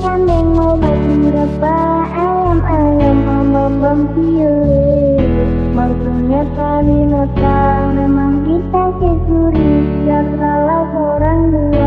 kambing mau bagi berapa ayam ayam mama pilih, makanya kali nota memang kita kekuri ya kalau orang dulu.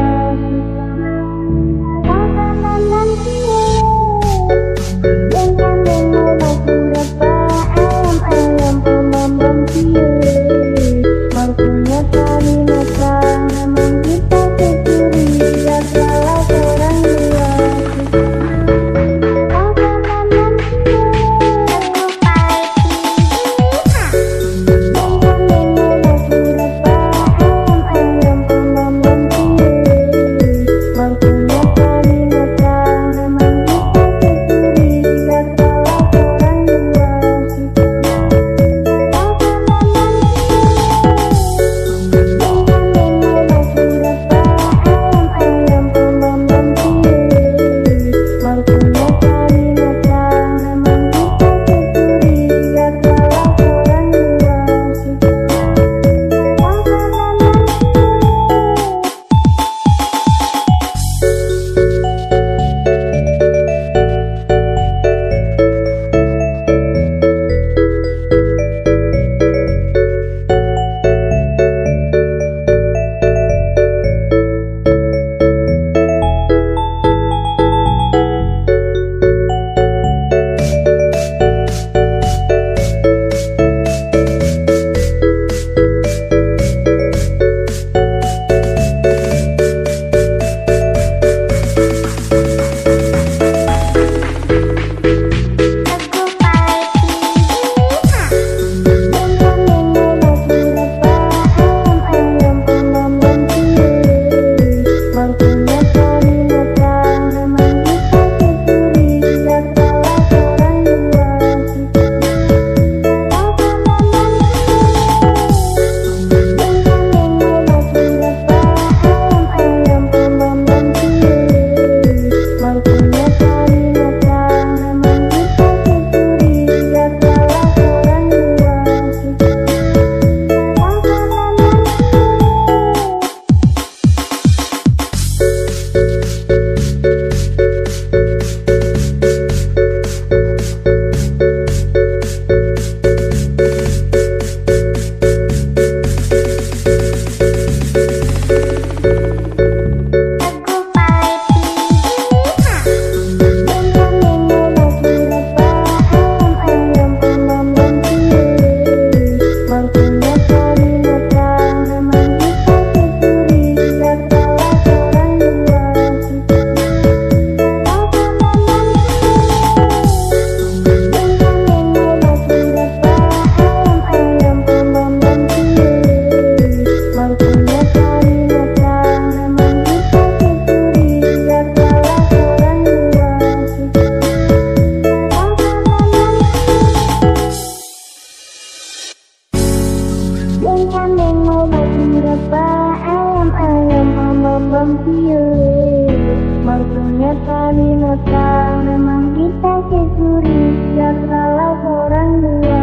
kambing mau bagi berapa ayam ayam mama bangkiu maksudnya kami nota memang kita kekuri dan salah orang dua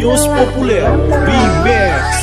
News Populer B-Max